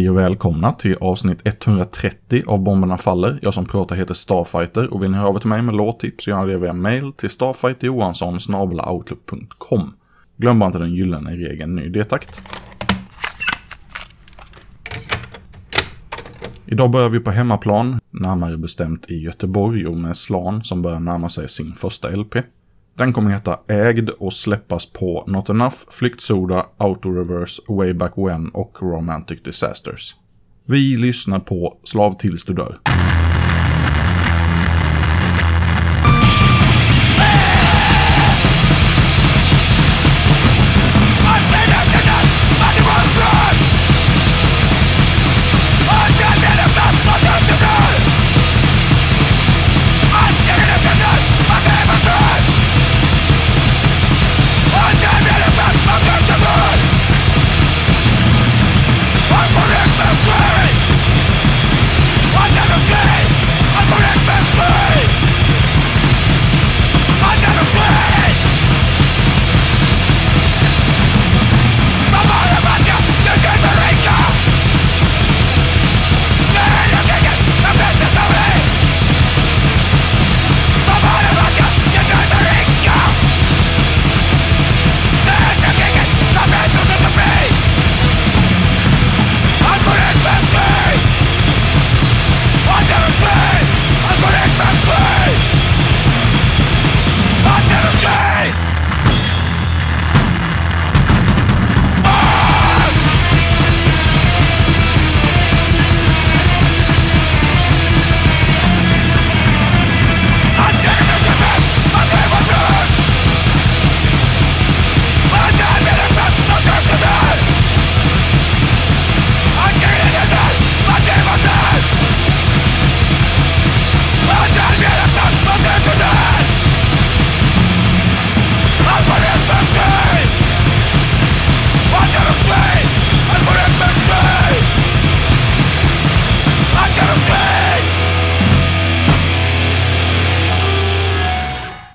Hej och välkomna till avsnitt 130 av Bomberna Faller. Jag som pratar heter Starfighter och vill ni höra av er till mig med låttips så gör det via mail till starfighterjohansson.outlook.com Glöm bara inte den gyllene regeln ny detakt. Idag börjar vi på hemmaplan, närmare bestämt i Göteborg och med Slan som börjar närma sig sin första LP. Den kommer heta Ägd och släppas på Not Enough, Flyktsoda, Auto-Reverse, Way Back When och Romantic Disasters. Vi lyssnar på Slav tills du dör.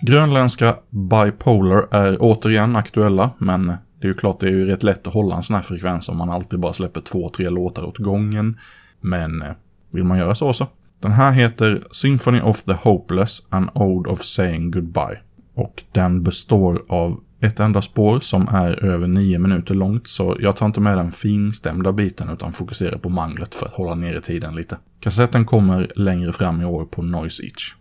Grönländska Bipolar är återigen aktuella, men det är ju klart det är ju rätt lätt att hålla en sån här frekvens om man alltid bara släpper två, tre låtar åt gången. Men eh, vill man göra så så. Den här heter Symphony of the Hopeless, An Ode of Saying Goodbye. Och den består av ett enda spår som är över nio minuter långt, så jag tar inte med den finstämda biten utan fokuserar på manglet för att hålla nere tiden lite. Kassetten kommer längre fram i år på Noise Itch.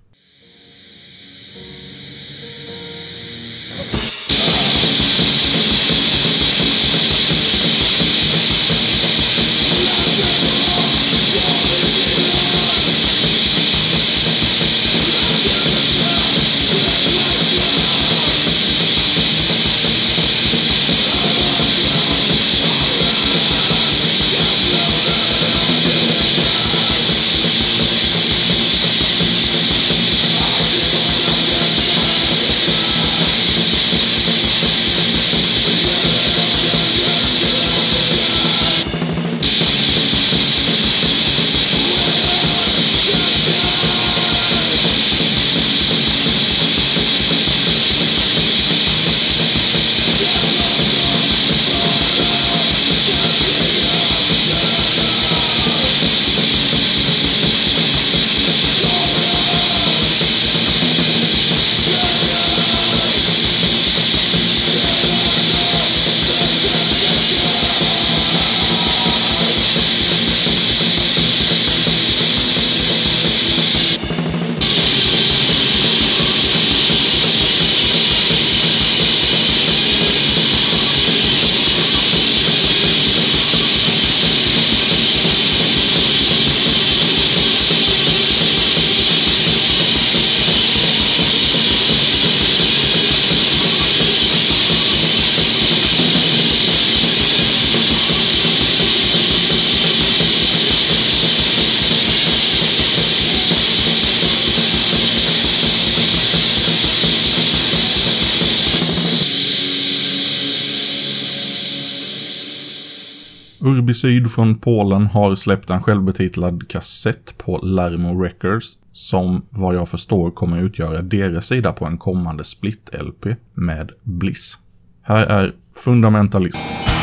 Urbicid från Polen har släppt en självbetitlad kassett på Larmo Records som vad jag förstår kommer utgöra deras sida på en kommande split-LP med Bliss. Här är Fundamentalism.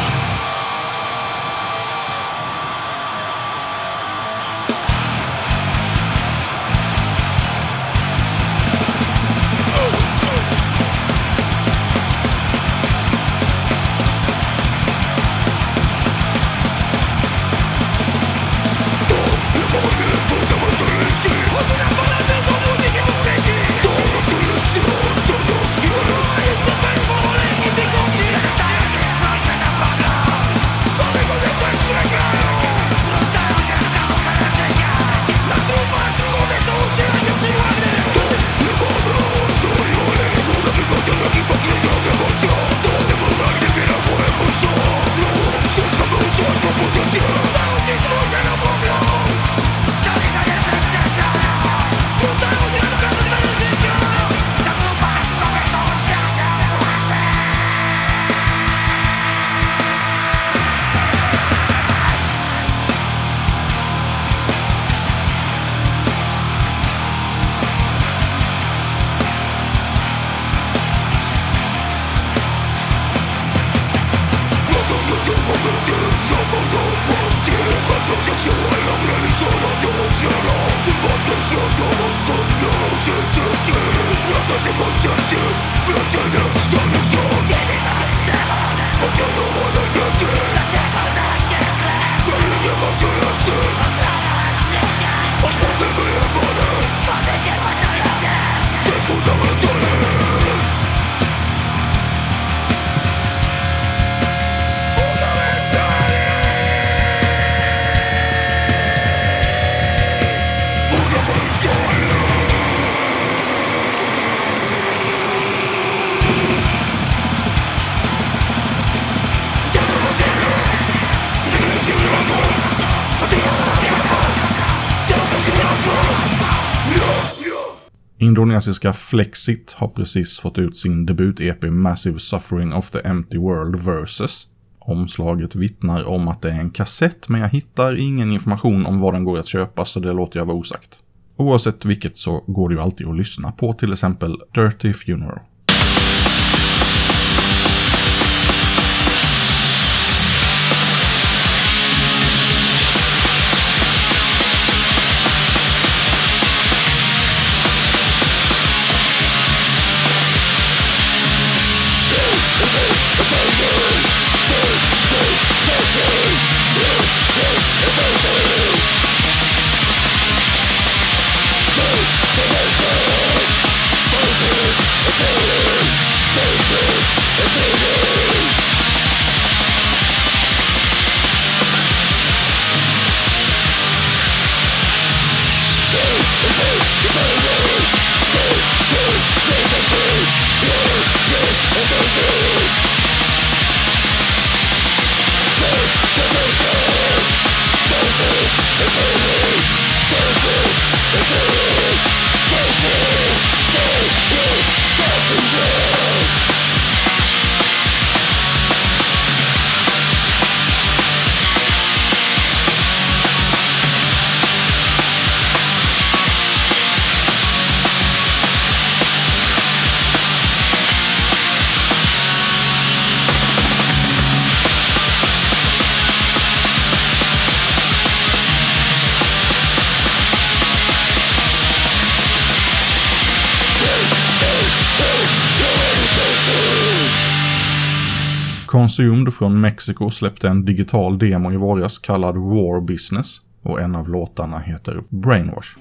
Don't you know? Indonesiska Flexit har precis fått ut sin debut-EP Massive Suffering of the Empty World Versus. Omslaget vittnar om att det är en kassett, men jag hittar ingen information om var den går att köpa, så det låter jag vara osagt. Oavsett vilket så går det ju alltid att lyssna på till exempel Dirty Funeral. Consumed från Mexiko släppte en digital demo i våras kallad War Business och en av låtarna heter Brainwash.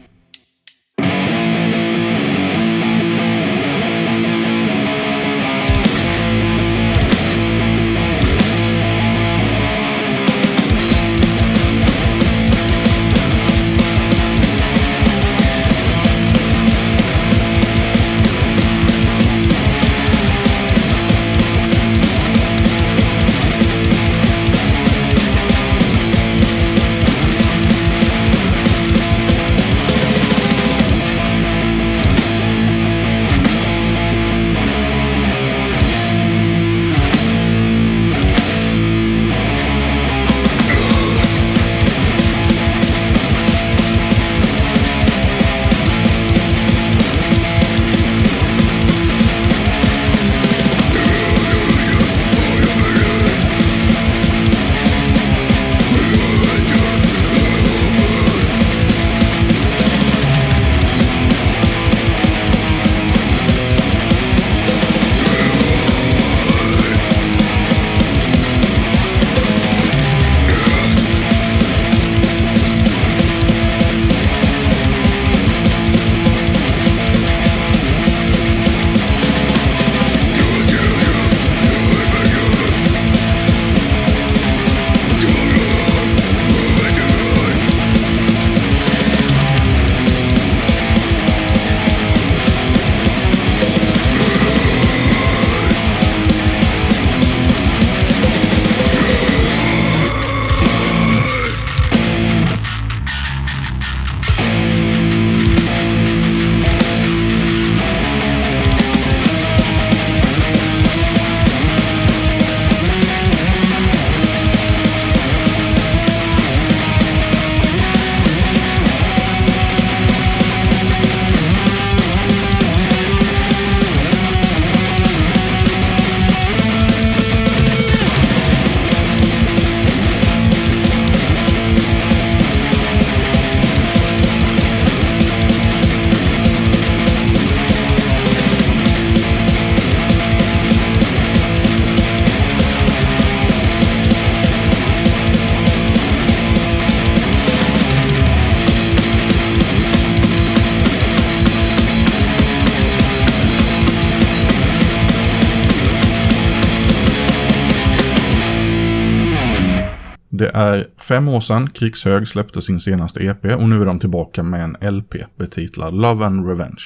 Det är fem år sedan Krigshög släppte sin senaste EP och nu är de tillbaka med en LP betitlad Love and Revenge.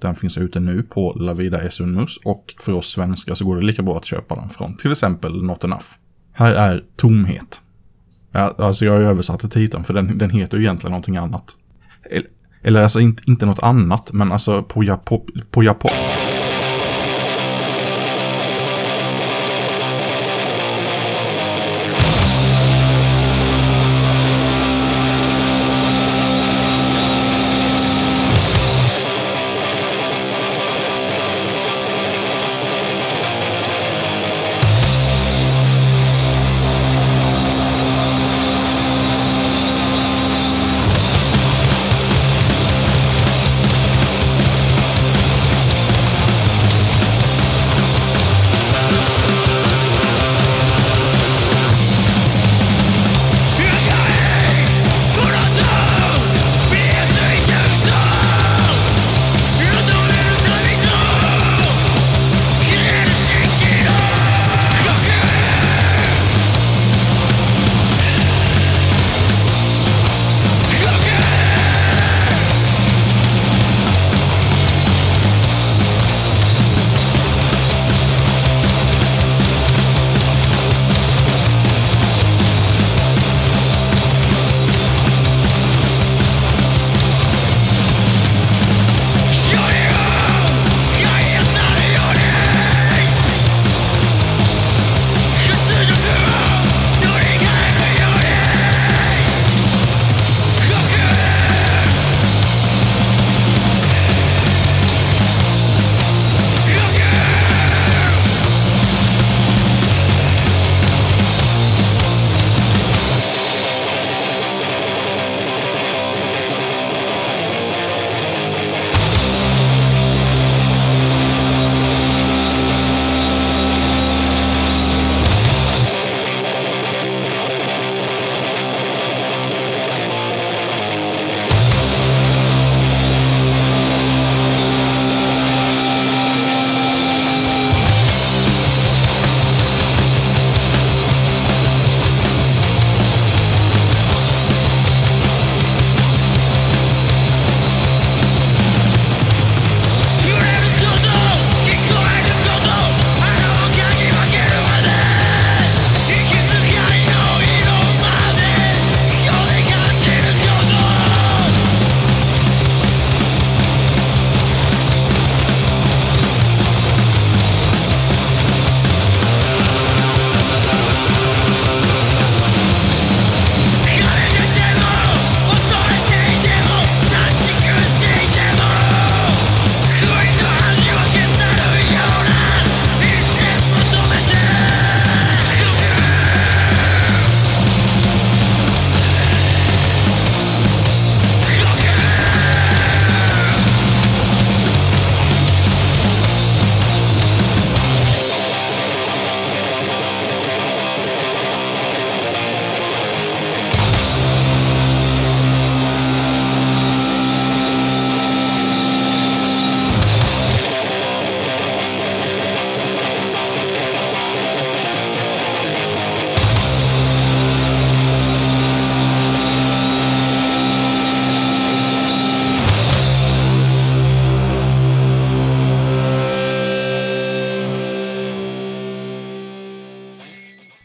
Den finns ute nu på La Vida Es och för oss svenskar så går det lika bra att köpa den från till exempel Not Enough. Här är Tomhet. Alltså jag översatte titeln för den, den heter ju egentligen någonting annat. Eller alltså inte, inte något annat, men alltså på, japo, på japan.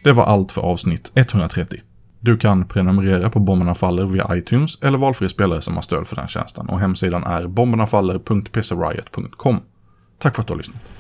Det var allt för avsnitt 130. Du kan prenumerera på Bomberna Faller via iTunes eller valfri spelare som har stöd för den tjänsten och hemsidan är bombernafaller.pcriot.com. Tack för att du har lyssnat.